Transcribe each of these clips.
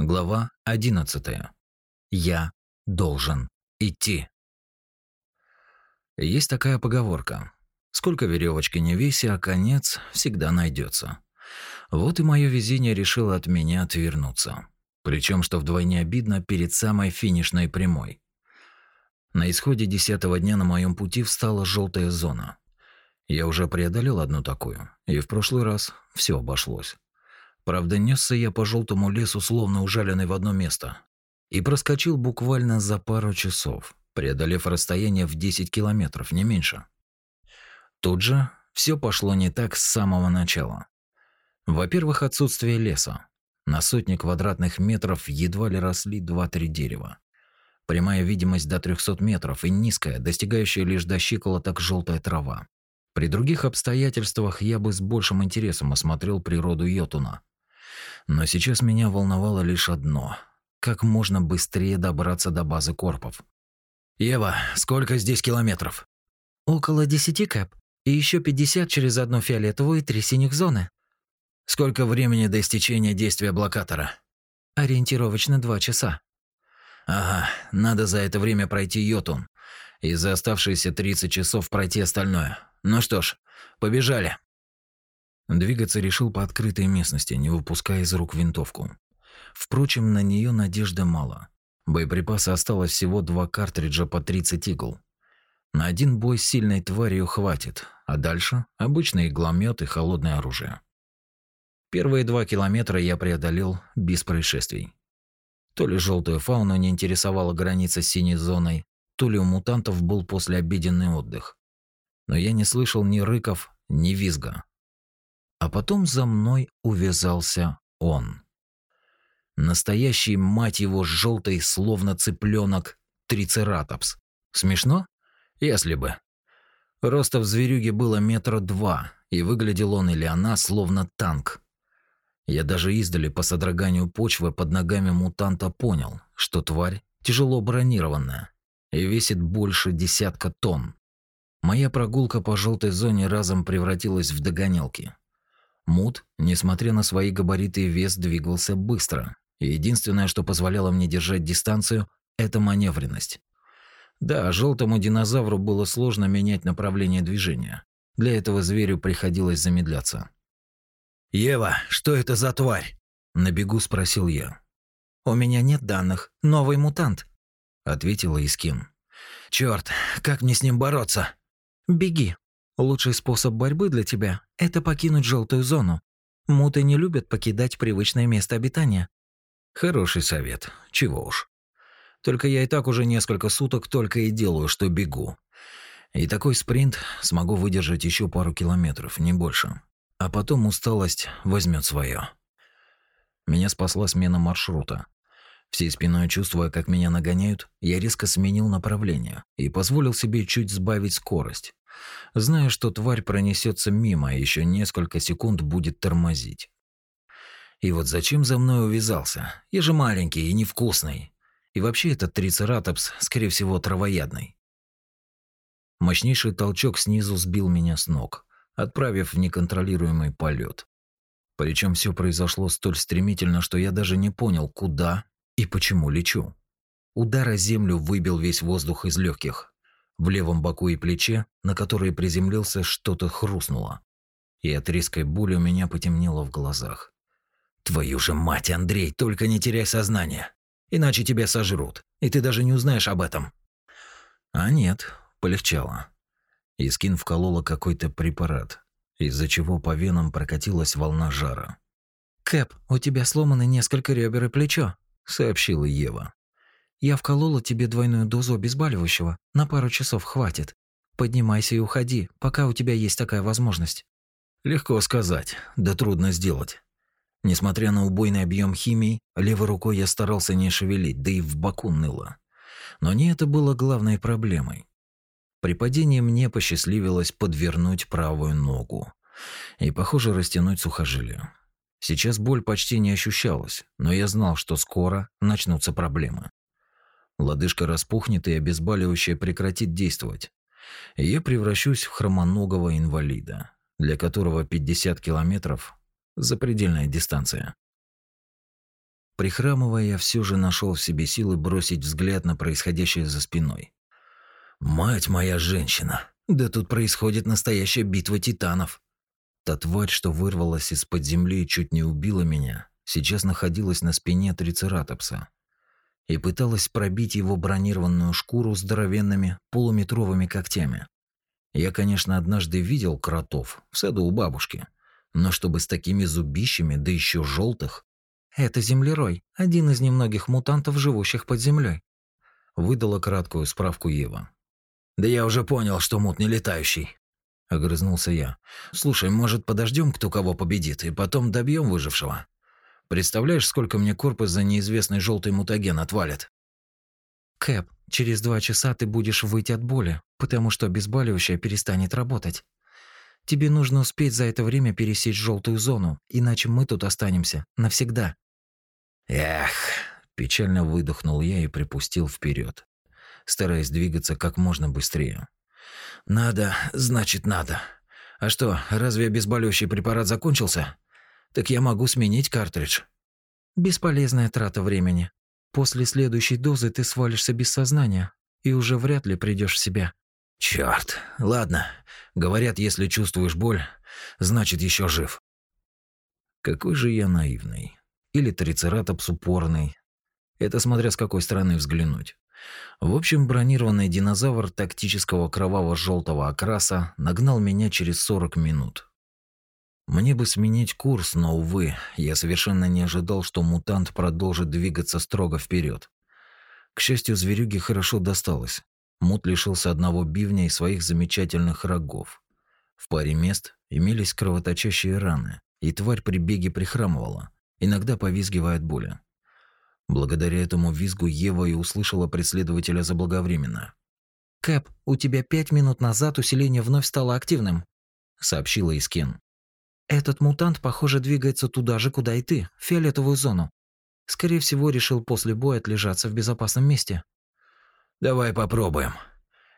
Глава 11. Я должен идти. Есть такая поговорка. Сколько веревочки не веси, а конец всегда найдется. Вот и мое везение решило от меня отвернуться. Причем, что вдвойне обидно, перед самой финишной прямой. На исходе десятого дня на моем пути встала желтая зона. Я уже преодолел одну такую, и в прошлый раз все обошлось. Правда, несся я по желтому лесу, словно ужаленный в одно место. И проскочил буквально за пару часов, преодолев расстояние в 10 километров, не меньше. Тут же все пошло не так с самого начала. Во-первых, отсутствие леса. На сотни квадратных метров едва ли росли 2-3 дерева. Прямая видимость до 300 метров и низкая, достигающая лишь до щиколоток желтая трава. При других обстоятельствах я бы с большим интересом осмотрел природу Йотуна. Но сейчас меня волновало лишь одно – как можно быстрее добраться до базы корпов. «Ева, сколько здесь километров?» «Около десяти, Кэп. И еще пятьдесят через одну фиолетовую и три синих зоны». «Сколько времени до истечения действия блокатора?» «Ориентировочно два часа». «Ага, надо за это время пройти Йотун. И за оставшиеся 30 часов пройти остальное. Ну что ж, побежали». Двигаться решил по открытой местности, не выпуская из рук винтовку. Впрочем, на нее надежды мало. Боеприпаса осталось всего два картриджа по 30 игл. На один бой с сильной тварью хватит, а дальше обычный игломет и холодное оружие. Первые два километра я преодолел без происшествий. То ли желтую фауну не интересовала граница с синей зоной, то ли у мутантов был послеобеденный отдых. Но я не слышал ни рыков, ни визга. А потом за мной увязался он. Настоящий, мать его, желтый, словно цыпленок, трицератопс. Смешно? Если бы. Роста в зверюге было метра два, и выглядел он или она словно танк. Я даже издали по содроганию почвы под ногами мутанта понял, что тварь тяжело бронированная и весит больше десятка тонн. Моя прогулка по желтой зоне разом превратилась в догонялки. Мут, несмотря на свои габариты и вес, двигался быстро. Единственное, что позволяло мне держать дистанцию, это маневренность. Да, желтому динозавру было сложно менять направление движения. Для этого зверю приходилось замедляться. «Ева, что это за тварь?» – на бегу спросил я. «У меня нет данных. Новый мутант», – ответила Искин. «Чёрт, как мне с ним бороться?» «Беги», Лучший способ борьбы для тебя – это покинуть желтую зону. Муты не любят покидать привычное место обитания. Хороший совет. Чего уж. Только я и так уже несколько суток только и делаю, что бегу. И такой спринт смогу выдержать еще пару километров, не больше. А потом усталость возьмет свое. Меня спасла смена маршрута. Всей спиной чувствуя, как меня нагоняют, я резко сменил направление и позволил себе чуть сбавить скорость зная, что тварь пронесется мимо, и еще несколько секунд будет тормозить. И вот зачем за мной увязался? Я же маленький и невкусный. И вообще этот трицератопс, скорее всего, травоядный. Мощнейший толчок снизу сбил меня с ног, отправив в неконтролируемый полет. Причем все произошло столь стремительно, что я даже не понял, куда и почему лечу. Удар о землю выбил весь воздух из легких, в левом боку и плече, на которые приземлился, что-то хрустнуло. И от резкой боли у меня потемнело в глазах. «Твою же мать, Андрей, только не теряй сознание! Иначе тебя сожрут, и ты даже не узнаешь об этом!» А нет, полегчало. Искин вколола какой-то препарат, из-за чего по венам прокатилась волна жара. «Кэп, у тебя сломаны несколько ребер и плечо», — сообщила Ева. Я вколола тебе двойную дозу обезболивающего. На пару часов хватит. Поднимайся и уходи, пока у тебя есть такая возможность. Легко сказать, да трудно сделать. Несмотря на убойный объем химии, левой рукой я старался не шевелить, да и в боку ныло. Но не это было главной проблемой. При падении мне посчастливилось подвернуть правую ногу и, похоже, растянуть сухожилие. Сейчас боль почти не ощущалась, но я знал, что скоро начнутся проблемы. Лодыжка распухнет и обезболивающее прекратит действовать. И я превращусь в хромоногого инвалида, для которого 50 километров – запредельная дистанция. Прихрамывая, я все же нашел в себе силы бросить взгляд на происходящее за спиной. «Мать моя женщина! Да тут происходит настоящая битва титанов!» Та тварь, что вырвалась из-под земли и чуть не убила меня, сейчас находилась на спине трицератопса и пыталась пробить его бронированную шкуру здоровенными полуметровыми когтями. Я, конечно, однажды видел кротов в саду у бабушки, но чтобы с такими зубищами, да еще желтых, это землерой, один из немногих мутантов, живущих под землей. Выдала краткую справку Ева. Да я уже понял, что мут не летающий. Огрызнулся я. Слушай, может, подождем, кто кого победит, и потом добьем выжившего? Представляешь, сколько мне корпус за неизвестный желтый мутаген отвалит? Кэп, через два часа ты будешь выть от боли, потому что обезболивающее перестанет работать. Тебе нужно успеть за это время пересечь желтую зону, иначе мы тут останемся навсегда. Эх, печально выдохнул я и припустил вперед, стараясь двигаться как можно быстрее. Надо, значит, надо. А что, разве обезболивающий препарат закончился? Так я могу сменить картридж. Бесполезная трата времени. После следующей дозы ты свалишься без сознания и уже вряд ли придешь в себя. Черт. Ладно. Говорят, если чувствуешь боль, значит еще жив. Какой же я наивный. Или трицератопс упорный. Это смотря с какой стороны взглянуть. В общем, бронированный динозавр тактического кроваво-желтого окраса нагнал меня через 40 минут. Мне бы сменить курс, но, увы, я совершенно не ожидал, что мутант продолжит двигаться строго вперед. К счастью, зверюге хорошо досталось. Мут лишился одного бивня и своих замечательных рогов. В паре мест имелись кровоточащие раны, и тварь при беге прихрамывала, иногда повизгивая от боли. Благодаря этому визгу Ева и услышала преследователя заблаговременно. «Кэп, у тебя пять минут назад усиление вновь стало активным», — сообщила Искин. «Этот мутант, похоже, двигается туда же, куда и ты, в фиолетовую зону. Скорее всего, решил после боя отлежаться в безопасном месте». «Давай попробуем.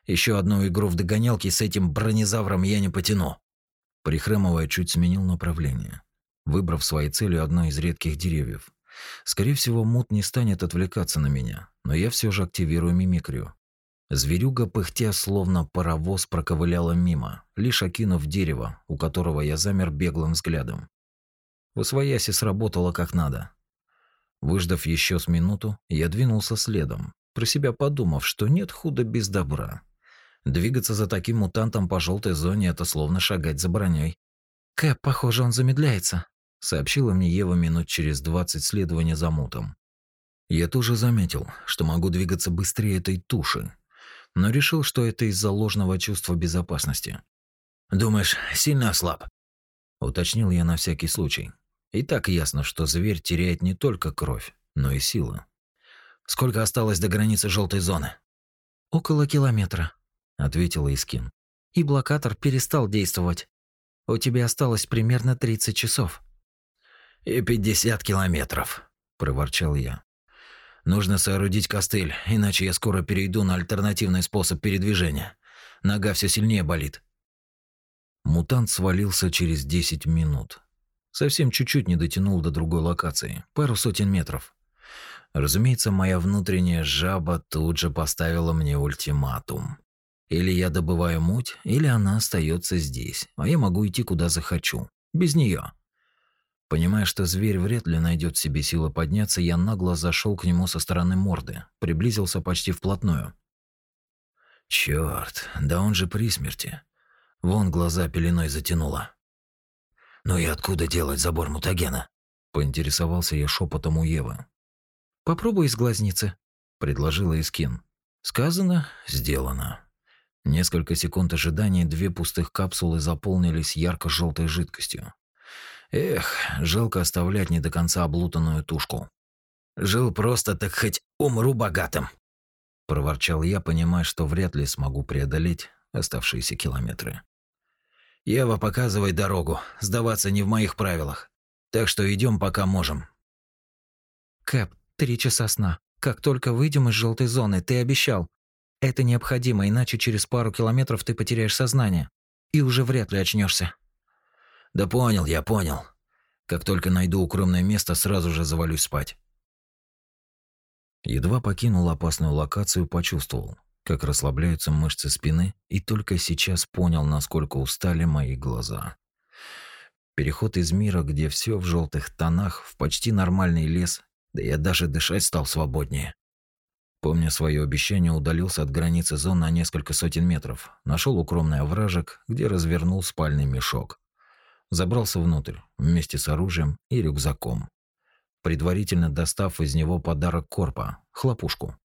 Еще одну игру в догонялки с этим бронезавром я не потяну». Прихрамывая, чуть сменил направление, выбрав своей целью одно из редких деревьев. Скорее всего, мут не станет отвлекаться на меня, но я все же активирую мимикрию. Зверюга, пыхтя, словно паровоз, проковыляла мимо, лишь окинув дерево, у которого я замер беглым взглядом. В освояси сработало как надо. Выждав еще с минуту, я двинулся следом, про себя подумав, что нет худа без добра. Двигаться за таким мутантом по желтой зоне – это словно шагать за броней. «Кэп, похоже, он замедляется», сообщила мне Ева минут через двадцать следования за мутом. Я тоже заметил, что могу двигаться быстрее этой туши, но решил, что это из-за ложного чувства безопасности. «Думаешь, сильно ослаб?» – уточнил я на всякий случай. И так ясно, что зверь теряет не только кровь, но и силу. «Сколько осталось до границы желтой зоны?» «Около километра», – ответила Искин. «И блокатор перестал действовать. У тебя осталось примерно 30 часов». «И пятьдесят километров», – проворчал я. «Нужно соорудить костыль, иначе я скоро перейду на альтернативный способ передвижения. Нога все сильнее болит». Мутант свалился через десять минут. Совсем чуть-чуть не дотянул до другой локации, пару сотен метров. Разумеется, моя внутренняя жаба тут же поставила мне ультиматум. Или я добываю муть, или она остается здесь, а я могу идти куда захочу. Без нее. Понимая, что зверь вряд ли найдет в себе силы подняться, я нагло зашел к нему со стороны морды, приблизился почти вплотную. Черт, да он же при смерти. Вон глаза пеленой затянуло. Ну и откуда делать забор мутагена? Поинтересовался я шепотом у Евы. Попробуй из глазницы, предложила Искин. Сказано, сделано. Несколько секунд ожидания, две пустых капсулы заполнились ярко-желтой жидкостью. Эх, жалко оставлять не до конца облутанную тушку. Жил просто, так хоть умру богатым. Проворчал я, понимая, что вряд ли смогу преодолеть оставшиеся километры. Ева, показывай дорогу. Сдаваться не в моих правилах. Так что идем, пока можем. Кэп, три часа сна. Как только выйдем из желтой зоны, ты обещал. Это необходимо, иначе через пару километров ты потеряешь сознание. И уже вряд ли очнешься. Да понял, я понял. Как только найду укромное место, сразу же завалюсь спать. Едва покинул опасную локацию, почувствовал, как расслабляются мышцы спины, и только сейчас понял, насколько устали мои глаза. Переход из мира, где все в желтых тонах, в почти нормальный лес, да я даже дышать стал свободнее. Помня свое обещание, удалился от границы зоны на несколько сотен метров, нашел укромный овражек, где развернул спальный мешок. Забрался внутрь, вместе с оружием и рюкзаком. Предварительно достав из него подарок Корпа – хлопушку.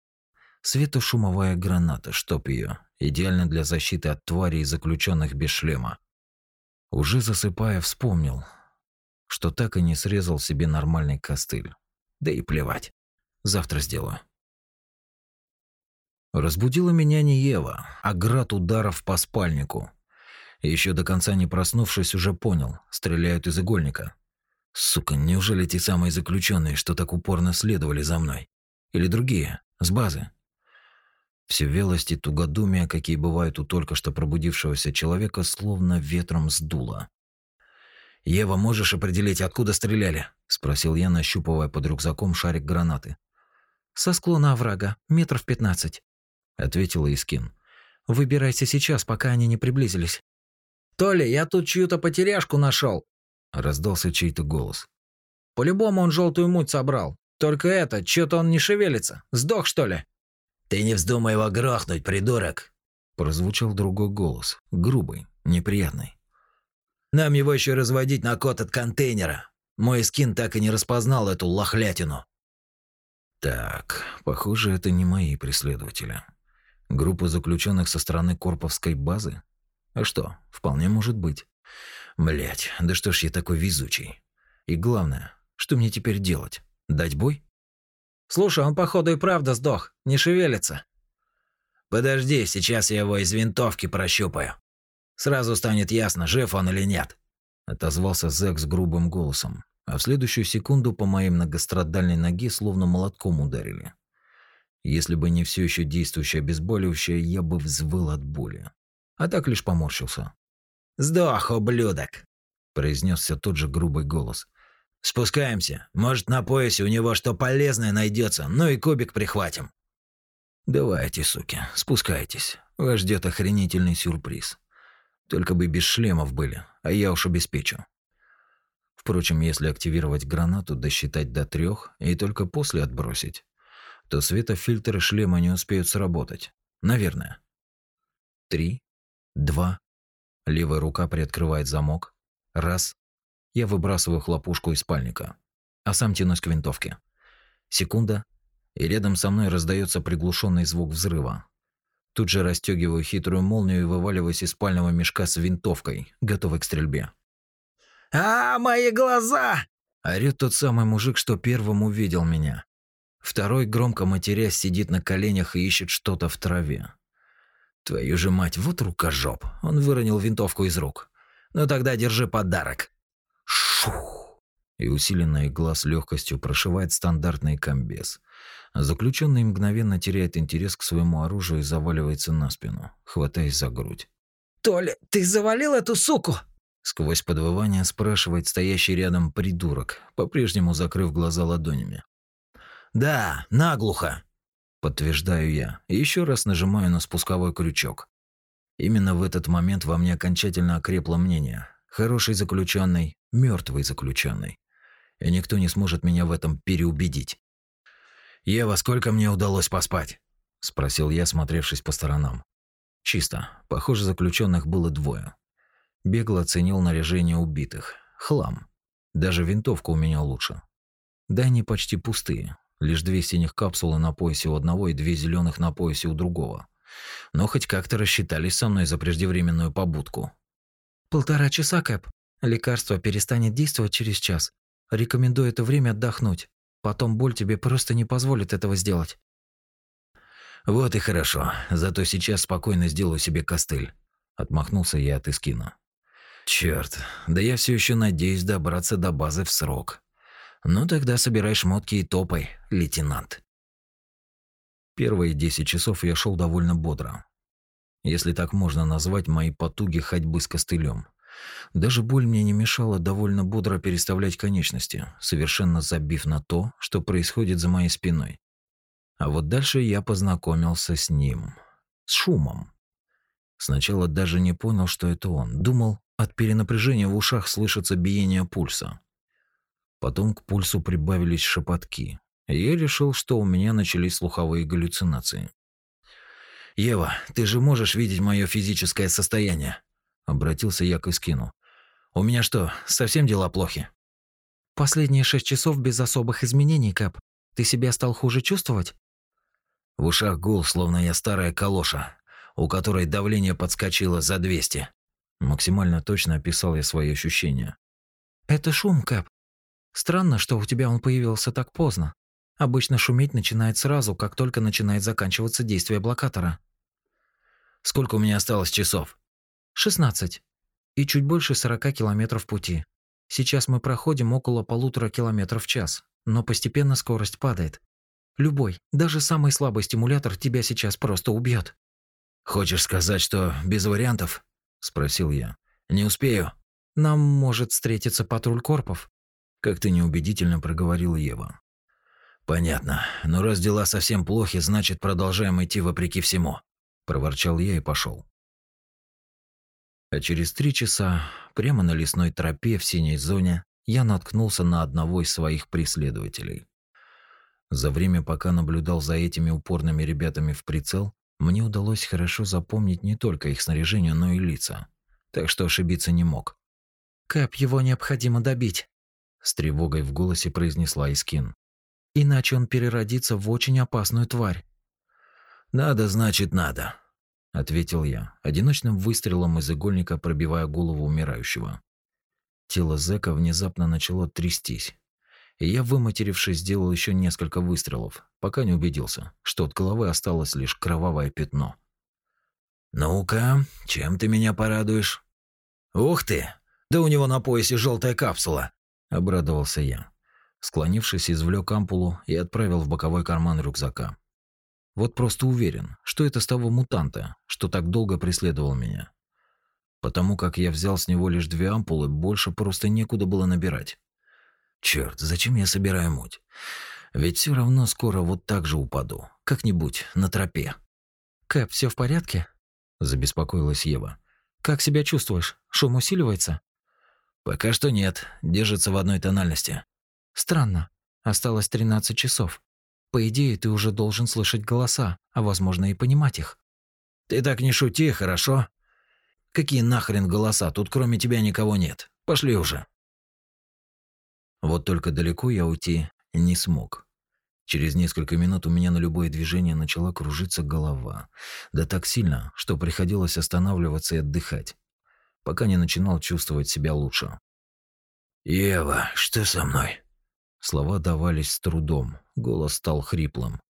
Светошумовая граната, чтоб ее, идеально для защиты от тварей, заключенных без шлема. Уже засыпая, вспомнил, что так и не срезал себе нормальный костыль. Да и плевать. Завтра сделаю. Разбудила меня не Ева, а град ударов по спальнику. Еще до конца не проснувшись, уже понял, стреляют из игольника. Сука, неужели те самые заключенные, что так упорно следовали за мной? Или другие, с базы? Все велость и какие бывают у только что пробудившегося человека, словно ветром сдуло. «Ева, можешь определить, откуда стреляли?» – спросил я, нащупывая под рюкзаком шарик гранаты. «Со склона оврага, метров пятнадцать». — ответила Искин. «Выбирайся сейчас, пока они не приблизились». «Толя, я тут чью-то потеряшку нашел!» — раздался чей-то голос. «По-любому он желтую муть собрал. Только это, что-то он не шевелится. Сдох, что ли?» «Ты не вздумай его грохнуть, придурок!» Прозвучал другой голос, грубый, неприятный. «Нам его еще разводить на код от контейнера. Мой скин так и не распознал эту лохлятину». Так, похоже, это не мои преследователи. Группа заключенных со стороны Корповской базы? А что, вполне может быть. Блять, да что ж я такой везучий. И главное, что мне теперь делать? Дать бой? Слушай, он походу и правда сдох, не шевелится. Подожди, сейчас я его из винтовки прощупаю. Сразу станет ясно, жив он или нет. Отозвался Зэк с грубым голосом, а в следующую секунду по моей многострадальной ноге словно молотком ударили. Если бы не все еще действующее обезболивающее, я бы взвыл от боли. А так лишь поморщился. «Сдох, ублюдок!» – произнесся тот же грубый голос. «Спускаемся. Может, на поясе у него что полезное найдется, ну и кубик прихватим». «Давайте, суки, спускайтесь. Вас ждет охренительный сюрприз. Только бы без шлемов были, а я уж обеспечу». Впрочем, если активировать гранату, досчитать до трех и только после отбросить, то светофильтры шлема не успеют сработать. Наверное. Три, два. Левая рука приоткрывает замок. Раз. Я выбрасываю хлопушку из спальника, а сам тянусь к винтовке. Секунда, и рядом со мной раздается приглушенный звук взрыва. Тут же расстегиваю хитрую молнию и вываливаюсь из спального мешка с винтовкой, готовый к стрельбе. «А, мои глаза!» Орёт тот самый мужик, что первым увидел меня. Второй, громко матерясь, сидит на коленях и ищет что-то в траве. Твою же мать, вот рукожоп. Он выронил винтовку из рук. Ну тогда держи подарок. Шух! И усиленная игла с легкостью прошивает стандартный комбез. Заключенный мгновенно теряет интерес к своему оружию и заваливается на спину, хватаясь за грудь. «Толя, ты завалил эту суку?» Сквозь подвывание спрашивает стоящий рядом придурок, по-прежнему закрыв глаза ладонями. «Да, наглухо», – подтверждаю я, и еще раз нажимаю на спусковой крючок. Именно в этот момент во мне окончательно окрепло мнение. Хороший заключенный, мертвый заключенный. И никто не сможет меня в этом переубедить. «Ева, сколько мне удалось поспать?» – спросил я, смотревшись по сторонам. Чисто. Похоже, заключенных было двое. Бегло оценил наряжение убитых. Хлам. Даже винтовка у меня лучше. Да они почти пустые. Лишь две синих капсулы на поясе у одного и две зеленых на поясе у другого. Но хоть как-то рассчитались со мной за преждевременную побудку. «Полтора часа, Кэп. Лекарство перестанет действовать через час. Рекомендую это время отдохнуть. Потом боль тебе просто не позволит этого сделать». «Вот и хорошо. Зато сейчас спокойно сделаю себе костыль». Отмахнулся я от Искина. Черт, да я все еще надеюсь добраться до базы в срок. Ну тогда собирай шмотки и топай, лейтенант. Первые 10 часов я шел довольно бодро. Если так можно назвать мои потуги ходьбы с костылем. Даже боль мне не мешала довольно бодро переставлять конечности, совершенно забив на то, что происходит за моей спиной. А вот дальше я познакомился с ним. С шумом. Сначала даже не понял, что это он. Думал, от перенапряжения в ушах слышится биение пульса. Потом к пульсу прибавились шепотки. И я решил, что у меня начались слуховые галлюцинации. «Ева, ты же можешь видеть мое физическое состояние?» Обратился я к Искину. «У меня что, совсем дела плохи?» «Последние шесть часов без особых изменений, Кэп. Ты себя стал хуже чувствовать?» В ушах гул, словно я старая калоша, у которой давление подскочило за 200. Максимально точно описал я свои ощущения. «Это шум, Кэп. Странно, что у тебя он появился так поздно. Обычно шуметь начинает сразу, как только начинает заканчиваться действие блокатора». «Сколько у меня осталось часов?» «16. И чуть больше 40 километров пути. Сейчас мы проходим около полутора километров в час, но постепенно скорость падает. Любой, даже самый слабый стимулятор тебя сейчас просто убьет. «Хочешь сказать, что без вариантов?» – спросил я. «Не успею». «Нам может встретиться патруль корпов», – как-то неубедительно проговорила Ева. «Понятно. Но раз дела совсем плохи, значит, продолжаем идти вопреки всему», – проворчал я и пошел. А через три часа, прямо на лесной тропе в синей зоне, я наткнулся на одного из своих преследователей. За время, пока наблюдал за этими упорными ребятами в прицел, мне удалось хорошо запомнить не только их снаряжение, но и лица. Так что ошибиться не мог. «Кэп, его необходимо добить», — с тревогой в голосе произнесла Искин. «Иначе он переродится в очень опасную тварь». «Надо, значит, надо», — ответил я, одиночным выстрелом из игольника пробивая голову умирающего. Тело зэка внезапно начало трястись и я, выматерившись, сделал еще несколько выстрелов, пока не убедился, что от головы осталось лишь кровавое пятно. «Ну-ка, чем ты меня порадуешь?» «Ух ты! Да у него на поясе желтая капсула!» – обрадовался я. Склонившись, извлек ампулу и отправил в боковой карман рюкзака. Вот просто уверен, что это с того мутанта, что так долго преследовал меня. Потому как я взял с него лишь две ампулы, больше просто некуда было набирать. Черт, зачем я собираю муть? Ведь все равно скоро вот так же упаду. Как-нибудь на тропе. Кэп, все в порядке? Забеспокоилась Ева. Как себя чувствуешь? Шум усиливается? Пока что нет. Держится в одной тональности. Странно. Осталось 13 часов. По идее, ты уже должен слышать голоса, а возможно и понимать их. Ты так не шути, хорошо? Какие нахрен голоса? Тут кроме тебя никого нет. Пошли уже. Вот только далеко я уйти не смог. Через несколько минут у меня на любое движение начала кружиться голова. Да так сильно, что приходилось останавливаться и отдыхать, пока не начинал чувствовать себя лучше. «Ева, что со мной?» Слова давались с трудом, голос стал хриплым.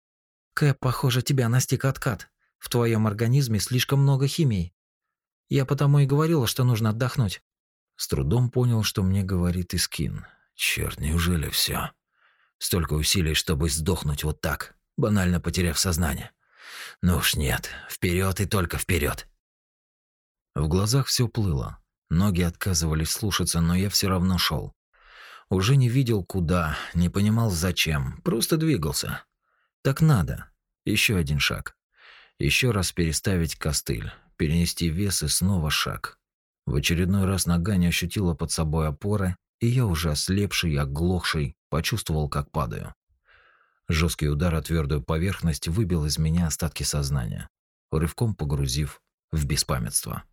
«Кэп, похоже, тебя настиг откат. В твоем организме слишком много химии. Я потому и говорила, что нужно отдохнуть». С трудом понял, что мне говорит Искин. Черт, неужели все? Столько усилий, чтобы сдохнуть вот так, банально потеряв сознание. Ну уж нет, вперед и только вперед. В глазах все плыло. Ноги отказывались слушаться, но я все равно шел. Уже не видел куда, не понимал зачем, просто двигался. Так надо. Еще один шаг. Еще раз переставить костыль, перенести вес и снова шаг. В очередной раз нога не ощутила под собой опоры, и я уже ослепший оглохший почувствовал, как падаю. Жесткий удар о твердую поверхность выбил из меня остатки сознания, рывком погрузив в беспамятство.